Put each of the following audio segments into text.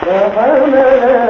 فحملها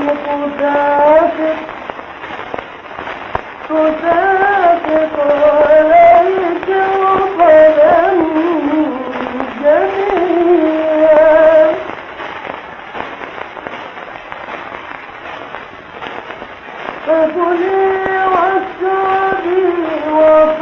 تسافر تسافر عليك وطلا جميلا فكلي واشربي وطلا